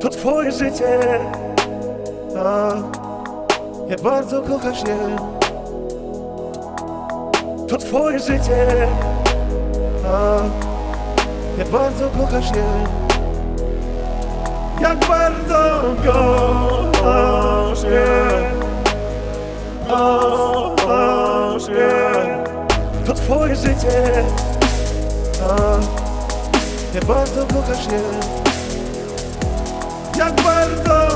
To twoje życie. A Ja bardzo kochasz je. To twoje życie. A Ja bardzo kochasz je. Jak bardzo kochasz je. Kochasz je. To twoje życie. A Ja bardzo kochasz je jak bardzo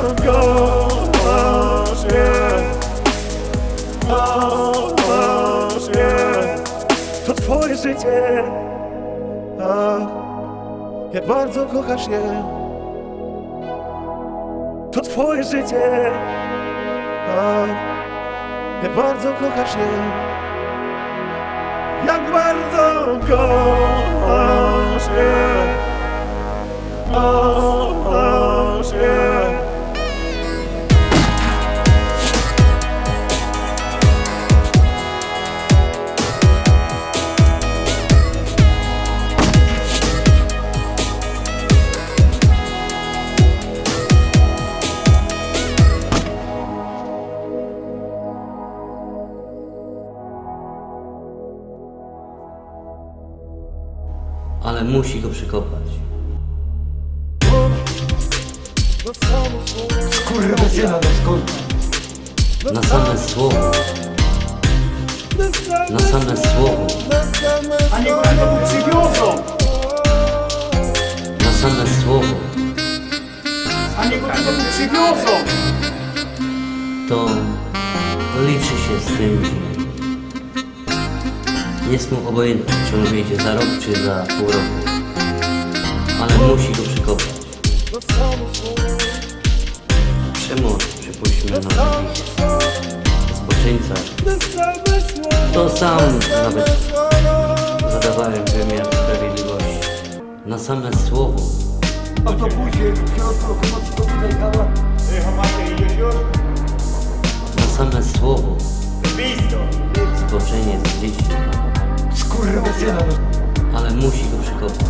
je Kochasz je To twoje życie A jak bardzo kochasz je. To twoje życie A jak bardzo kochasz je. Jak bardzo kochasz ale musi go przykopać. Kurwa syna na? Na same słowo, na same słowo, A oni to mu przywiozą! na same słowo, A oni to mu przywiozą! to, to liczy się z tym, że jest mu obojętne, czy on wyjdzie za rok, czy za pół roku, ale musi go przykopać. Przemoc, przypuśćmy, na jakichś zboczyńcach, to sam nawet zadawałem wymiar sprawiedliwości. Na same słowo, autobusie w środku to na same słowo, zboczenie z dzieci, Kurwa! Ale musi go przekopać.